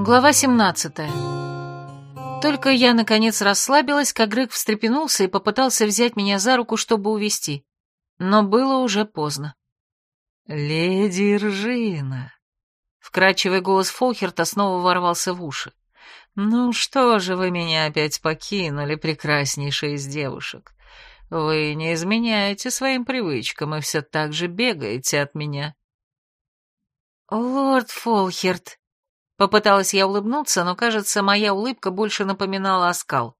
Глава 17. Только я, наконец, расслабилась, как Грег встрепенулся и попытался взять меня за руку, чтобы увести. Но было уже поздно. «Леди Ржина!» Вкрадчивый голос Фолхерта снова ворвался в уши. «Ну что же вы меня опять покинули, прекраснейшая из девушек? Вы не изменяете своим привычкам и все так же бегаете от меня». «Лорд Фолхерт», — попыталась я улыбнуться, но, кажется, моя улыбка больше напоминала оскал.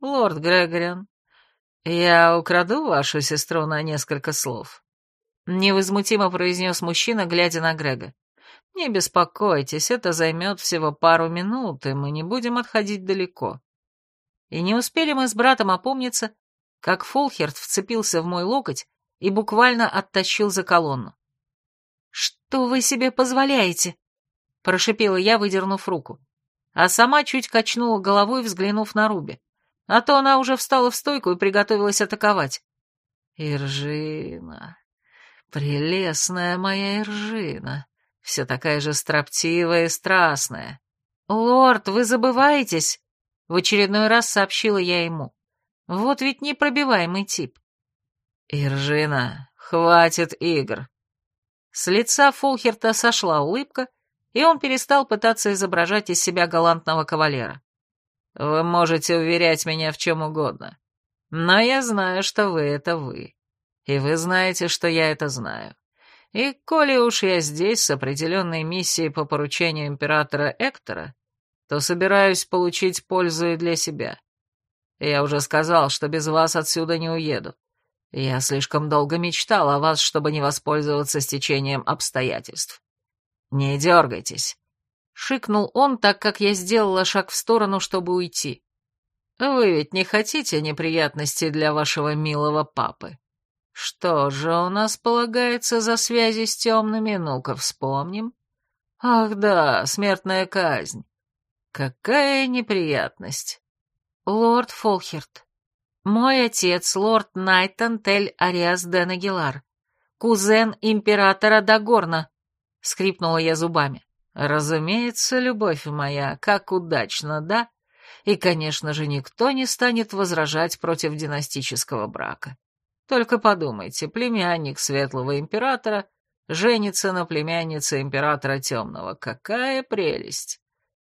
«Лорд Грегориан, я украду вашу сестру на несколько слов», — невозмутимо произнес мужчина, глядя на Грега. «Не беспокойтесь, это займет всего пару минут, и мы не будем отходить далеко». И не успели мы с братом опомниться, как Фолхерт вцепился в мой локоть и буквально оттащил за колонну. «Что вы себе позволяете?» — прошипела я, выдернув руку. А сама чуть качнула головой, взглянув на Руби. А то она уже встала в стойку и приготовилась атаковать. «Иржина, прелестная моя Иржина, все такая же строптивая и страстная». «Лорд, вы забываетесь?» — в очередной раз сообщила я ему. «Вот ведь непробиваемый тип». «Иржина, хватит игр», с лица Фолхерта сошла улыбка, и он перестал пытаться изображать из себя галантного кавалера. «Вы можете уверять меня в чем угодно, но я знаю, что вы — это вы, и вы знаете, что я это знаю. И коли уж я здесь с определенной миссией по поручению императора Эктора, то собираюсь получить пользу и для себя. Я уже сказал, что без вас отсюда не уеду. Я слишком долго мечтал о вас, чтобы не воспользоваться стечением обстоятельств. Не дергайтесь. Шикнул он, так как я сделала шаг в сторону, чтобы уйти. Вы ведь не хотите неприятностей для вашего милого папы? Что же у нас полагается за связи с темными? Ну-ка вспомним. Ах да, смертная казнь. Какая неприятность. Лорд Фолхерт, мой отец, лорд Найтон Тель Ариас Ден Агилар, кузен императора Дагорна, — скрипнула я зубами. Разумеется, любовь моя, как удачно, да? И, конечно же, никто не станет возражать против династического брака. Только подумайте, племянник светлого императора женится на племяннице императора темного. Какая прелесть!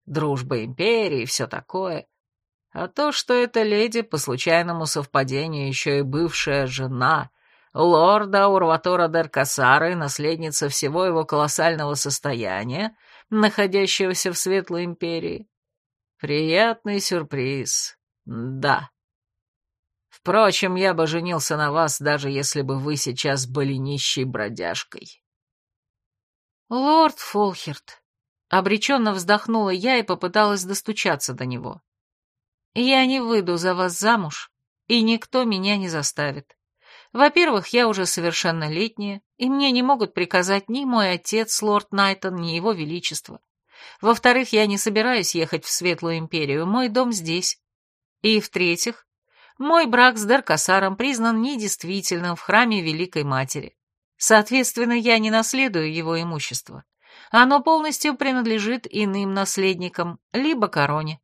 Дружба империи и все такое. А то, что эта леди, по случайному совпадению, еще и бывшая жена лорда Урватора Деркасара и наследница всего его колоссального состояния, находящегося в Светлой Империи. Приятный сюрприз. Да. Впрочем, я бы женился на вас, даже если бы вы сейчас были нищей бродяжкой. Лорд Фолхерт. Обреченно вздохнула я и попыталась достучаться до него. Я не выйду за вас замуж, и никто меня не заставит. Во-первых, я уже совершеннолетняя, и мне не могут приказать ни мой отец, лорд Найтон, ни его величество. Во-вторых, я не собираюсь ехать в Светлую Империю, мой дом здесь. И в-третьих, мой брак с Даркасаром признан недействительным в храме Великой Матери. Соответственно, я не наследую его имущество. Оно полностью принадлежит иным наследникам, либо короне.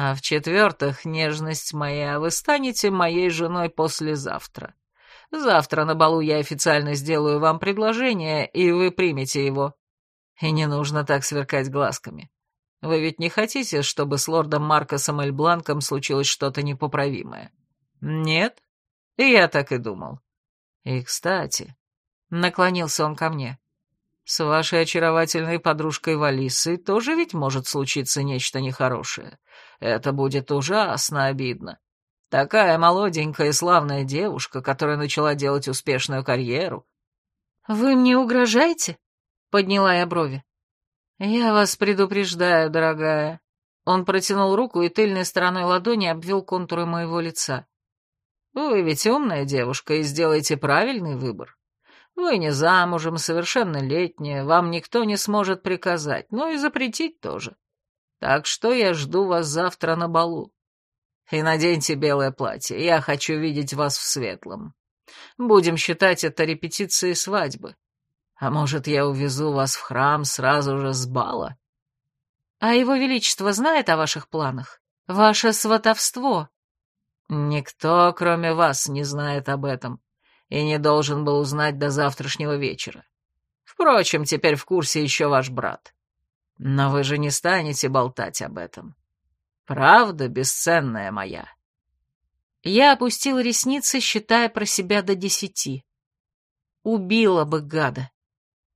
А в-четвертых, нежность моя, вы станете моей женой послезавтра. Завтра на балу я официально сделаю вам предложение, и вы примете его. И не нужно так сверкать глазками. Вы ведь не хотите, чтобы с лордом Маркосом Эльбланком случилось что-то непоправимое? Нет? Я так и думал. И, кстати, наклонился он ко мне. С вашей очаровательной подружкой Валисой тоже ведь может случиться нечто нехорошее. Это будет ужасно обидно. Такая молоденькая и славная девушка, которая начала делать успешную карьеру. «Вы мне угрожаете?» — подняла я брови. «Я вас предупреждаю, дорогая». Он протянул руку и тыльной стороной ладони обвел контуры моего лица. «Вы ведь умная девушка и сделаете правильный выбор. Вы не замужем, совершеннолетняя, вам никто не сможет приказать, но и запретить тоже. Так что я жду вас завтра на балу. И наденьте белое платье, я хочу видеть вас в светлом. Будем считать это репетицией свадьбы. А может, я увезу вас в храм сразу же с бала?» А его величество знает о ваших планах? Ваше сватовство?» «Никто, кроме вас, не знает об этом и не должен был узнать до завтрашнего вечера. Впрочем, теперь в курсе еще ваш брат. Но вы же не станете болтать об этом. Правда, бесценная моя?» Я опустил ресницы, считая про себя до десяти. Убила бы гада.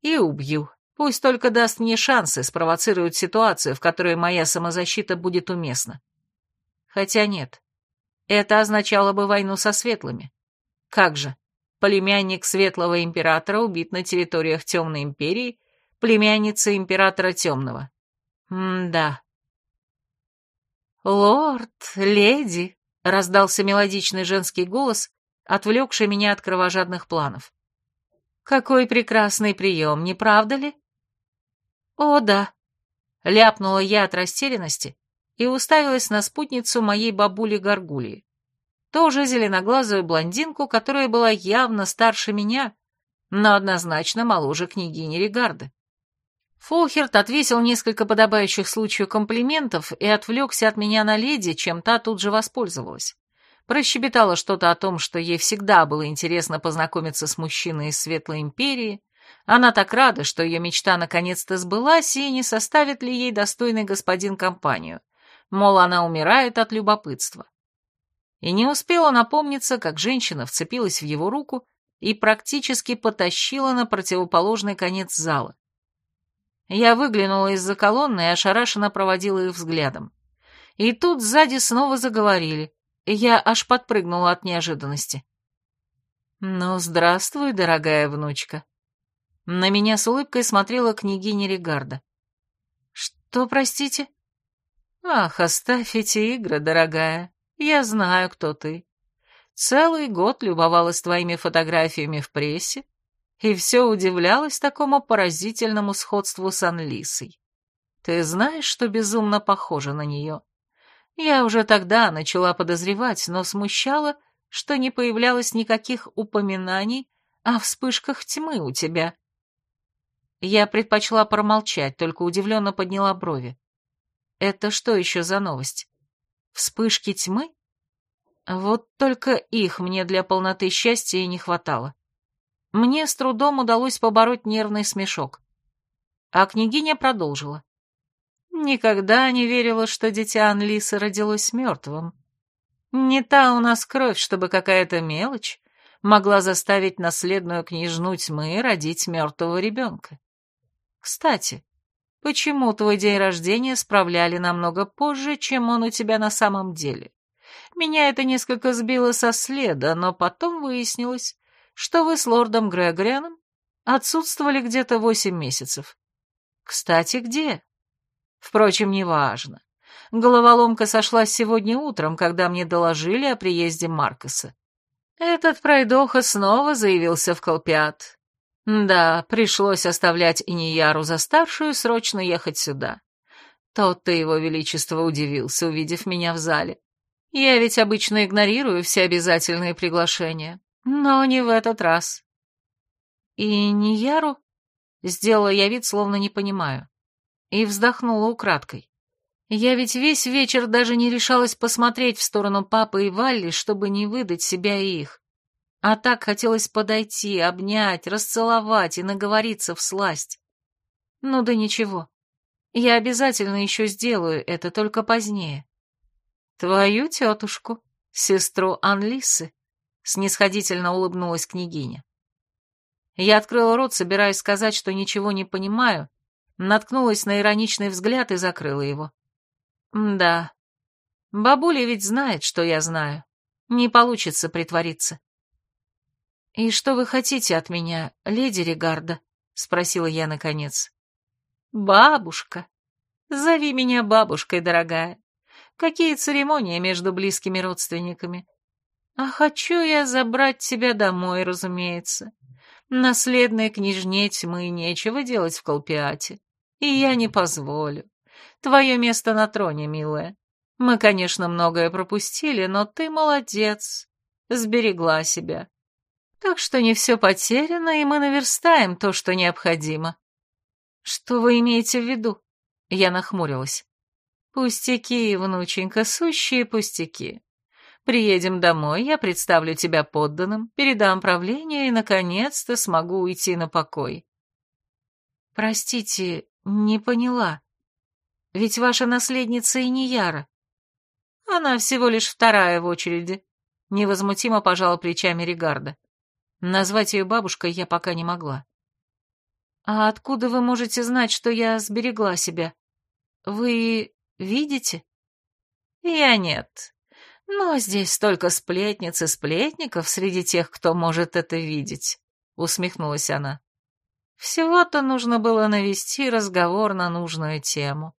И убью. Пусть только даст мне шансы, спровоцирует ситуацию, в которой моя самозащита будет уместна. Хотя нет. Это означало бы войну со светлыми. Как же? Племянник светлого императора убит на территориях Темной империи, племянница императора Темного. М-да. «Лорд, леди», — раздался мелодичный женский голос, отвлекший меня от кровожадных планов. «Какой прекрасный прием, не правда ли?» «О, да», — ляпнула я от растерянности и уставилась на спутницу моей бабули Горгульи. Тоже зеленоглазую блондинку, которая была явно старше меня, но однозначно моложе княгини Регарды. Фолхерт отвесил несколько подобающих случаю комплиментов и отвлекся от меня на леди, чем та тут же воспользовалась. Прощебетала что-то о том, что ей всегда было интересно познакомиться с мужчиной из Светлой Империи. Она так рада, что ее мечта наконец-то сбылась, и не составит ли ей достойный господин компанию. Мол, она умирает от любопытства. И не успела напомниться, как женщина вцепилась в его руку и практически потащила на противоположный конец зала. Я выглянула из-за колонны и ошарашенно проводила их взглядом. И тут сзади снова заговорили, и я аж подпрыгнула от неожиданности. «Ну, здравствуй, дорогая внучка». На меня с улыбкой смотрела княгиня Регарда. «Что, простите?» «Ах, оставь эти игры, дорогая. Я знаю, кто ты. Целый год любовалась твоими фотографиями в прессе, и все удивлялась такому поразительному сходству с Анлисой. Ты знаешь, что безумно похоже на нее? Я уже тогда начала подозревать, но смущала, что не появлялось никаких упоминаний о вспышках тьмы у тебя. Я предпочла промолчать, только удивленно подняла брови. Это что еще за новость? Вспышки тьмы? Вот только их мне для полноты счастья и не хватало. Мне с трудом удалось побороть нервный смешок. А княгиня продолжила. Никогда не верила, что дитя Анлисы родилось мертвым. Не та у нас кровь, чтобы какая-то мелочь могла заставить наследную княжну тьмы родить мертвого ребенка. Кстати, почему твой день рождения справляли намного позже, чем он у тебя на самом деле? Меня это несколько сбило со следа, но потом выяснилось, что вы с лордом Грегорианом отсутствовали где-то восемь месяцев. Кстати, где? Впрочем, неважно. Головоломка сошлась сегодня утром, когда мне доложили о приезде Маркоса. Этот пройдоха снова заявился в Колпиат. Да, пришлось оставлять Инияру за старшую срочно ехать сюда. Тот-то его величество удивился, увидев меня в зале. Я ведь обычно игнорирую все обязательные приглашения. Но не в этот раз. И не Яру? Сделала я вид, словно не понимаю. И вздохнула украдкой. Я ведь весь вечер даже не решалась посмотреть в сторону папы и Валли, чтобы не выдать себя и их. А так хотелось подойти, обнять, расцеловать и наговориться в сласть. Ну да ничего. Я обязательно еще сделаю это, только позднее. Твою тетушку, сестру Анлисы. Снисходительно улыбнулась княгиня. Я открыла рот, собираясь сказать, что ничего не понимаю, наткнулась на ироничный взгляд и закрыла его. Да, бабуля ведь знает, что я знаю. Не получится притвориться. «И что вы хотите от меня, леди Регарда?» — спросила я наконец. «Бабушка. Зови меня бабушкой, дорогая. Какие церемонии между близкими родственниками? А хочу я забрать тебя домой, разумеется. Наследной княжне тьмы нечего делать в Колпиате. И я не позволю. Твое место на троне, милая. Мы, конечно, многое пропустили, но ты молодец. Сберегла себя. Так что не все потеряно, и мы наверстаем то, что необходимо. Что вы имеете в виду? Я нахмурилась. «Пустяки, внученька, сущие пустяки. Приедем домой, я представлю тебя подданным, передам правление и, наконец-то, смогу уйти на покой». «Простите, не поняла. Ведь ваша наследница и не Яра. Она всего лишь вторая в очереди», — невозмутимо пожала плечами Регарда. Назвать ее бабушкой я пока не могла. «А откуда вы можете знать, что я сберегла себя? Вы видите?» «Я нет. Но здесь столько сплетниц и сплетников среди тех, кто может это видеть», — усмехнулась она. «Всего-то нужно было навести разговор на нужную тему».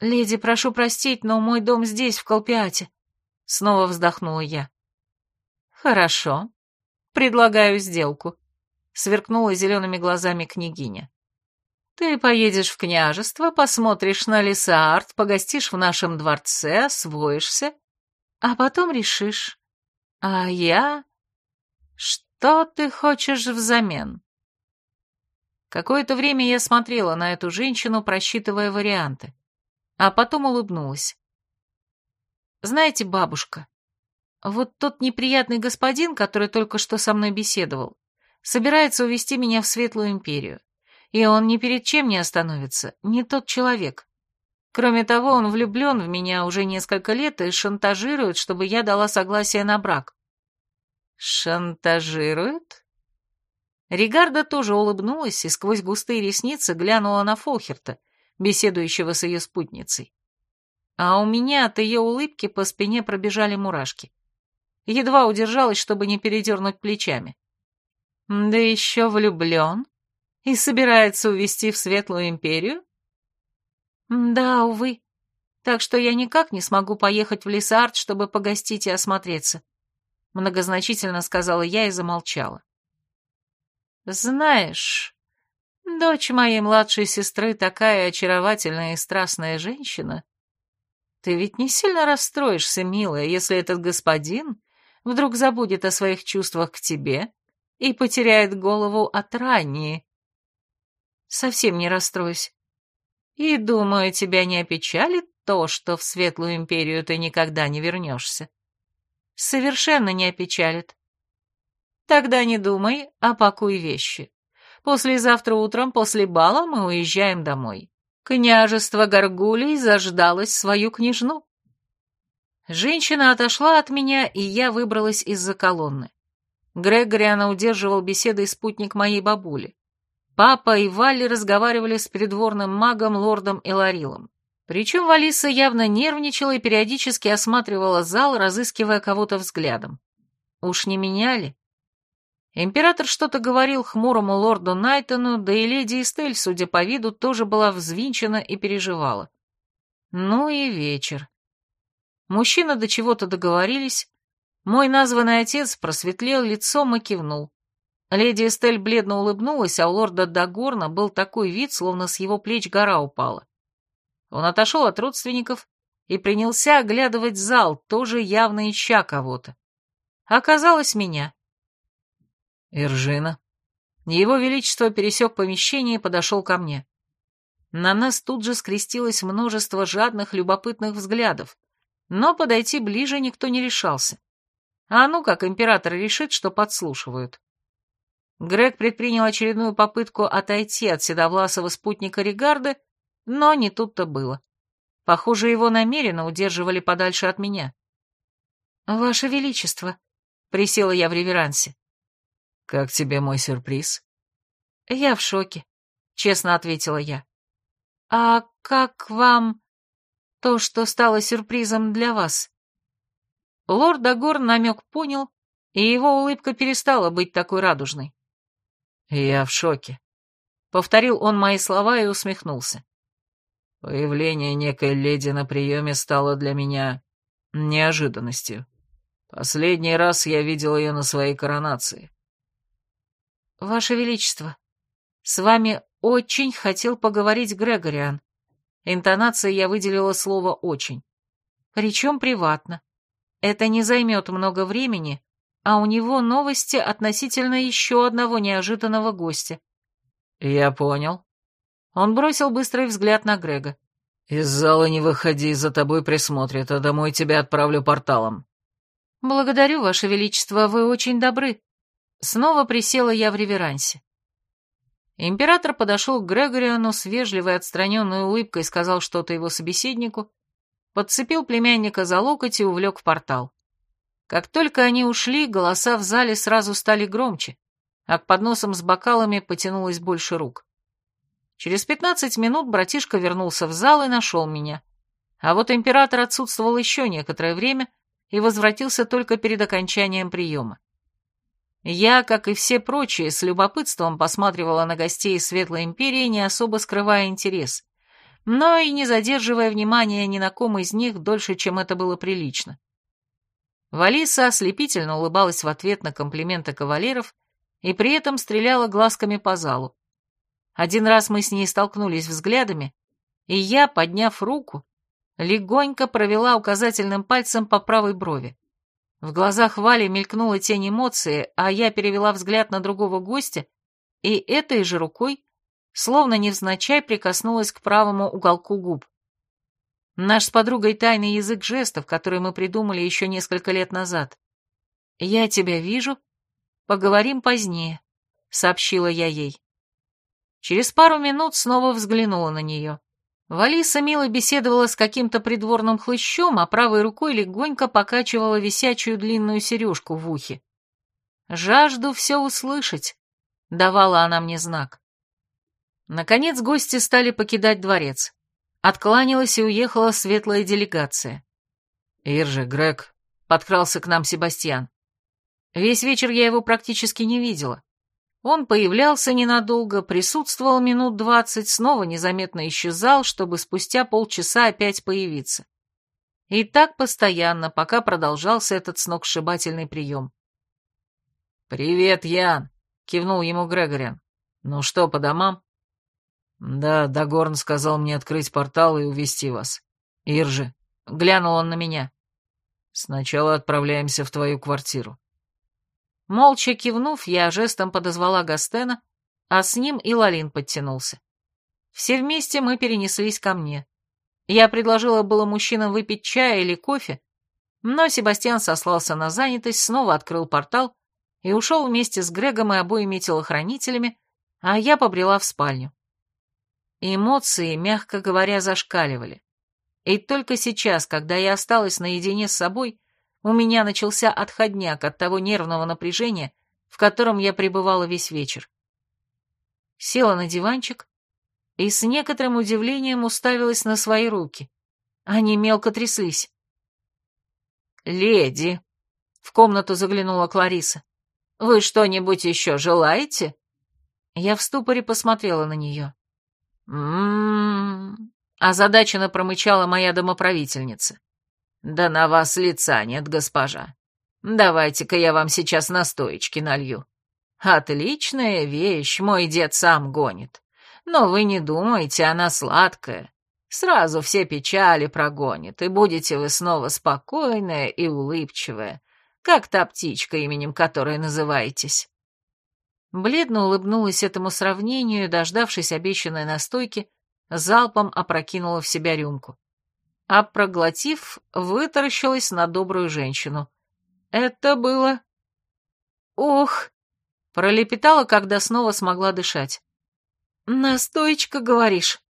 «Леди, прошу простить, но мой дом здесь, в Колпиате», — снова вздохнула я. «Хорошо. Предлагаю сделку», — сверкнула зелеными глазами княгиня. «Ты поедешь в княжество, посмотришь на Лисаарт, погостишь в нашем дворце, освоишься, а потом решишь. А я... Что ты хочешь взамен?» Какое-то время я смотрела на эту женщину, просчитывая варианты, а потом улыбнулась. «Знаете, бабушка, вот тот неприятный господин, который только что со мной беседовал, собирается увести меня в Светлую Империю. И он ни перед чем не остановится, не тот человек. Кроме того, он влюблен в меня уже несколько лет и шантажирует, чтобы я дала согласие на брак. Шантажирует? Ригарда тоже улыбнулась и сквозь густые ресницы глянула на Фолхерта, беседующего с ее спутницей. А у меня от ее улыбки по спине пробежали мурашки. Едва удержалась, чтобы не передернуть плечами. Да еще влюблен? И собирается увезти в Светлую Империю? Да, увы. Так что я никак не смогу поехать в Лесард, чтобы погостить и осмотреться. Многозначительно сказала я и замолчала. Знаешь, дочь моей младшей сестры такая очаровательная и страстная женщина. Ты ведь не сильно расстроишься, милая, если этот господин вдруг забудет о своих чувствах к тебе и потеряет голову от ранней. Совсем не расстроюсь. И, думаю, тебя не опечалит то, что в Светлую Империю ты никогда не вернешься. Совершенно не опечалит. Тогда не думай, а пакуй вещи. Послезавтра утром после бала мы уезжаем домой. Княжество Гаргулей заждалось свою княжну. Женщина отошла от меня, и я выбралась из-за колонны. Грегориана удерживал беседой спутник моей бабули. Папа и Валли разговаривали с придворным магом лордом Эларилом. Причем Валиса явно нервничала и периодически осматривала зал, разыскивая кого-то взглядом. Уж не меняли? Император что-то говорил хмурому лорду Найтону, да и леди Эстель, судя по виду, тоже была взвинчена и переживала. Ну и вечер. Мужчины до чего-то договорились. Мой названный отец просветлел лицом и кивнул. Леди Эстель бледно улыбнулась, а у лорда Дагорна был такой вид, словно с его плеч гора упала. Он отошел от родственников и принялся оглядывать зал, тоже явно ища кого-то. Оказалось, меня. Иржина. Его Величество пересек помещение и подошел ко мне. На нас тут же скрестилось множество жадных, любопытных взглядов, но подойти ближе никто не решался. А ну как император решит, что подслушивают. Грег предпринял очередную попытку отойти от седовласого спутника Ригарда, но не тут-то было. Похоже, его намеренно удерживали подальше от меня. «Ваше Величество», — присела я в реверансе. «Как тебе мой сюрприз?» «Я в шоке», — честно ответила я. «А как вам...» то, что стало сюрпризом для вас. Лорд Дагор намек понял, и его улыбка перестала быть такой радужной. «Я в шоке», — повторил он мои слова и усмехнулся. «Появление некой леди на приеме стало для меня неожиданностью. Последний раз я видел ее на своей коронации». «Ваше Величество, с вами очень хотел поговорить Грегориан», Интонацией я выделила слово «очень». Причем приватно. Это не займет много времени, а у него новости относительно еще одного неожиданного гостя. «Я понял». Он бросил быстрый взгляд на Грега. «Из зала не выходи, за тобой присмотрят, а домой тебя отправлю порталом». «Благодарю, Ваше Величество, вы очень добры». Снова присела я в реверансе. Император подошел к Грегориону с вежливой отстраненной улыбкой, сказал что-то его собеседнику, подцепил племянника за локоть и увлек в портал. Как только они ушли, голоса в зале сразу стали громче, а к подносам с бокалами потянулось больше рук. Через пятнадцать минут братишка вернулся в зал и нашел меня. А вот император отсутствовал еще некоторое время и возвратился только перед окончанием приема. Я, как и все прочие, с любопытством посматривала на гостей Светлой Империи, не особо скрывая интерес, но и не задерживая внимания ни на ком из них дольше, чем это было прилично. Валиса ослепительно улыбалась в ответ на комплименты кавалеров и при этом стреляла глазками по залу. Один раз мы с ней столкнулись взглядами, и я, подняв руку, легонько провела указательным пальцем по правой брови. В глазах Вали мелькнула тень эмоции, а я перевела взгляд на другого гостя, и этой же рукой, словно невзначай, прикоснулась к правому уголку губ. Наш с подругой тайный язык жестов, который мы придумали еще несколько лет назад. «Я тебя вижу. Поговорим позднее», — сообщила я ей. Через пару минут снова взглянула на нее. Валиса мило беседовала с каким-то придворным хлыщом, а правой рукой легонько покачивала висячую длинную сережку в ухе. «Жажду все услышать», — давала она мне знак. Наконец гости стали покидать дворец. Откланялась и уехала светлая делегация. «Иржи, Грег», — подкрался к нам Себастьян. Весь вечер я его практически не видела. Он появлялся ненадолго, присутствовал минут двадцать, снова незаметно исчезал, чтобы спустя полчаса опять появиться. И так постоянно, пока продолжался этот сногсшибательный прием. «Привет, Ян!» — кивнул ему Грегориан. «Ну что, по домам?» «Да, Дагорн сказал мне открыть портал и увести вас. Иржи!» — глянул он на меня. «Сначала отправляемся в твою квартиру. Молча кивнув, я жестом подозвала Гастена, а с ним и Лалин подтянулся. Все вместе мы перенеслись ко мне. Я предложила было мужчинам выпить чая или кофе, но Себастьян сослался на занятость, снова открыл портал и ушел вместе с Грегом и обоими телохранителями, а я побрела в спальню. Эмоции, мягко говоря, зашкаливали. И только сейчас, когда я осталась наедине с собой, у меня начался отходняк от того нервного напряжения, в котором я пребывала весь вечер. Села на диванчик и с некоторым удивлением уставилась на свои руки. Они мелко тряслись. «Леди», — в комнату заглянула Клариса, — «вы что-нибудь еще желаете?» Я в ступоре посмотрела на нее. «М-м-м», озадаченно промычала моя домоправительница. «Да на вас лица нет, госпожа. Давайте-ка я вам сейчас настоечки налью. Отличная вещь, мой дед сам гонит. Но вы не думайте, она сладкая. Сразу все печали прогонит, и будете вы снова спокойная и улыбчивая, как та птичка, именем которой называетесь». Бледно улыбнулась этому сравнению, дождавшись обещанной настойки, залпом опрокинула в себя рюмку а проглотив, вытаращилась на добрую женщину. Это было... Ох! Пролепетала, когда снова смогла дышать. «Настойчка, говоришь?»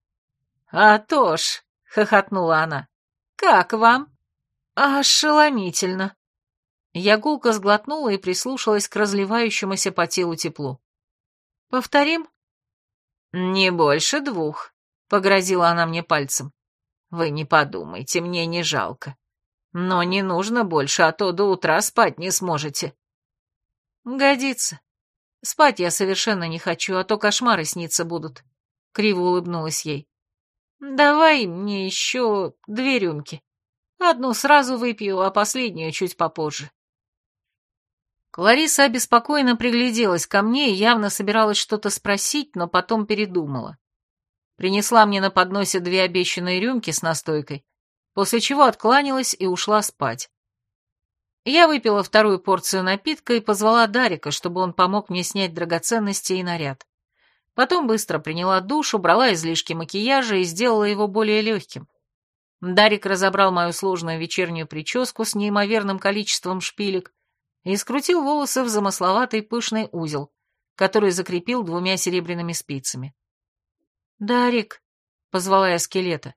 «А то ж!» — хохотнула она. «Как вам?» «Ошеломительно!» Я гулко сглотнула и прислушалась к разливающемуся по телу теплу. «Повторим?» «Не больше двух», — погрозила она мне пальцем. Вы не подумайте, мне не жалко. Но не нужно больше, а то до утра спать не сможете. Годится. Спать я совершенно не хочу, а то кошмары сниться будут. Криво улыбнулась ей. Давай мне еще две рюмки. Одну сразу выпью, а последнюю чуть попозже. Клариса обеспокоенно пригляделась ко мне и явно собиралась что-то спросить, но потом передумала принесла мне на подносе две обещанные рюмки с настойкой, после чего откланялась и ушла спать. Я выпила вторую порцию напитка и позвала Дарика, чтобы он помог мне снять драгоценности и наряд. Потом быстро приняла душ, убрала излишки макияжа и сделала его более легким. Дарик разобрал мою сложную вечернюю прическу с неимоверным количеством шпилек и скрутил волосы в замысловатый пышный узел, который закрепил двумя серебряными спицами. «Дарик», — позвала я скелета,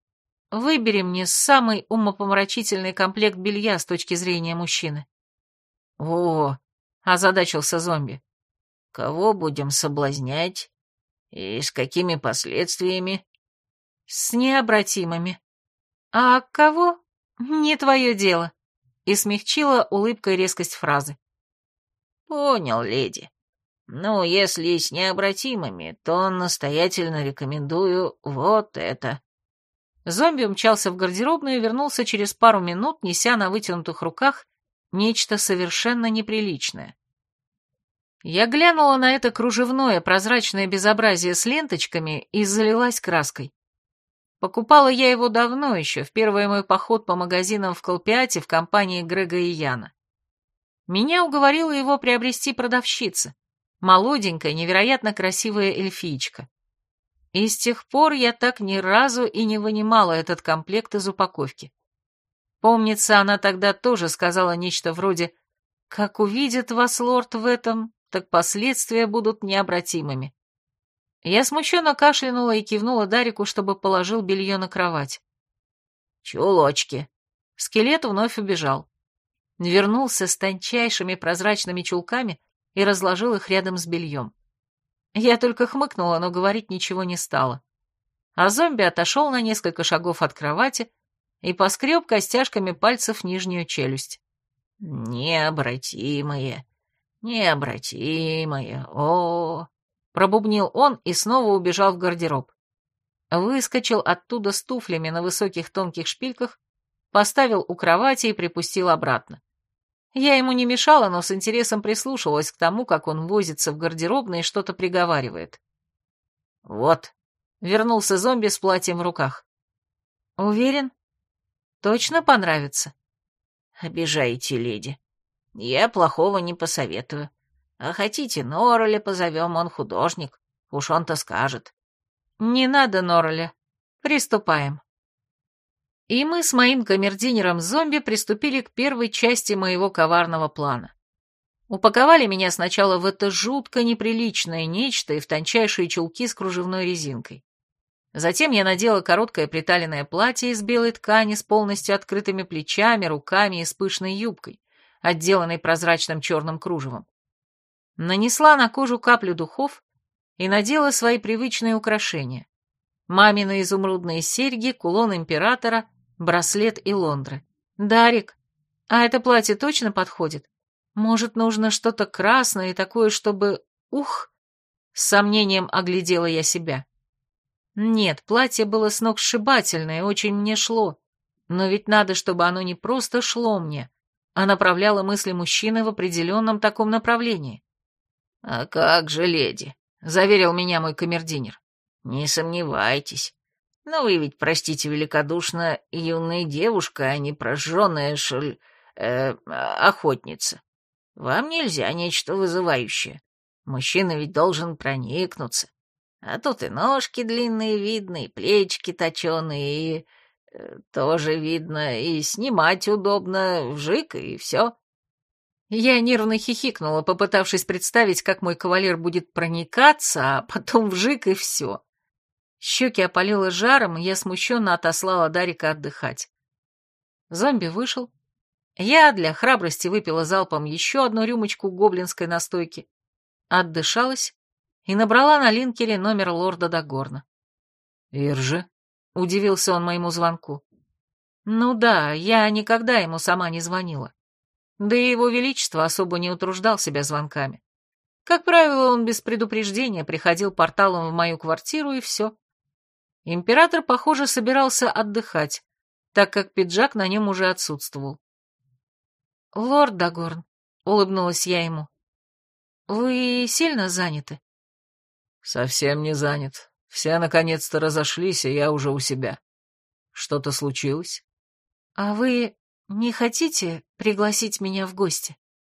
— «выбери мне самый умопомрачительный комплект белья с точки зрения мужчины». «О!» — озадачился зомби. «Кого будем соблазнять? И с какими последствиями?» «С необратимыми», «А кого? Не твое дело», — и смягчила улыбкой резкость фразы. «Понял, леди. Ну, если с необратимыми, то настоятельно рекомендую вот это». Зомби умчался в гардеробную и вернулся через пару минут, неся на вытянутых руках нечто совершенно неприличное. Я глянула на это кружевное прозрачное безобразие с ленточками и залилась краской. Покупала я его давно еще, в первый мой поход по магазинам в Колпиате в компании Грега и Яна. Меня уговорила его приобрести продавщица, молоденькая, невероятно красивая эльфиечка. И с тех пор я так ни разу и не вынимала этот комплект из упаковки. Помнится, она тогда тоже сказала нечто вроде «Как увидит вас лорд в этом, так последствия будут необратимыми». Я смущенно кашлянула и кивнула Дарику, чтобы положил белье на кровать. «Чулочки». Скелет вновь убежал. Вернулся с тончайшими прозрачными чулками и разложил их рядом с бельем. Я только хмыкнула, но говорить ничего не стала. А зомби отошел на несколько шагов от кровати и поскреб костяшками пальцев нижнюю челюсть. «Необратимые, необратимые, о, Пробубнил он и снова убежал в гардероб. Выскочил оттуда с туфлями на высоких тонких шпильках, поставил у кровати и припустил обратно. Я ему не мешала, но с интересом прислушивалась к тому, как он возится в гардеробной и что-то приговаривает. «Вот», — вернулся зомби с платьем в руках. «Уверен? Точно понравится?» «Обижаете, леди. Я плохого не посоветую. А хотите, Норреля позовем, он художник. Уж он-то скажет. Не надо Норреля. Приступаем. И мы с моим камердинером-зомби приступили к первой части моего коварного плана. Упаковали меня сначала в это жутко неприличное нечто и в тончайшие чулки с кружевной резинкой. Затем я надела короткое приталенное платье из белой ткани с полностью открытыми плечами, руками и с пышной юбкой, отделанной прозрачным черным кружевом нанесла на кожу каплю духов и надела свои привычные украшения. Мамины изумрудные серьги, кулон императора, браслет и лондры. «Дарик, а это платье точно подходит? Может, нужно что-то красное и такое, чтобы... Ух!» С сомнением оглядела я себя. Нет, платье было сногсшибательное, очень мне шло. Но ведь надо, чтобы оно не просто шло мне, а направляло мысли мужчины в определенном таком направлении. «А как же, леди», — заверил меня мой камердинер. «Не сомневайтесь. Но вы ведь, простите великодушно, юная девушка, а не прожженная шель... Э, охотница. Вам нельзя нечто вызывающее. Мужчина ведь должен проникнуться. А тут и ножки длинные видны, и плечики точеные, и... Э, тоже видно, и снимать удобно, вжик, и все. Я нервно хихикнула, попытавшись представить, как мой кавалер будет проникаться, а потом вжик и все. Щеки опалило жаром, и я смущенно отослала Дарика отдыхать. Зомби вышел. Я для храбрости выпила залпом еще одну рюмочку гоблинской настойки, отдышалась и набрала на линкере номер лорда Дагорна. «Иржи?» — удивился он моему звонку. «Ну да, я никогда ему сама не звонила. Да и его величество особо не утруждал себя звонками. Как правило, он без предупреждения приходил порталом в мою квартиру и все. Император, похоже, собирался отдыхать, так как пиджак на нем уже отсутствовал. «Лорд Дагорн», — улыбнулась я ему, — «вы сильно заняты?» «Совсем не занят. Все наконец-то разошлись, и я уже у себя. Что-то случилось?» «А вы не хотите пригласить меня в гости?»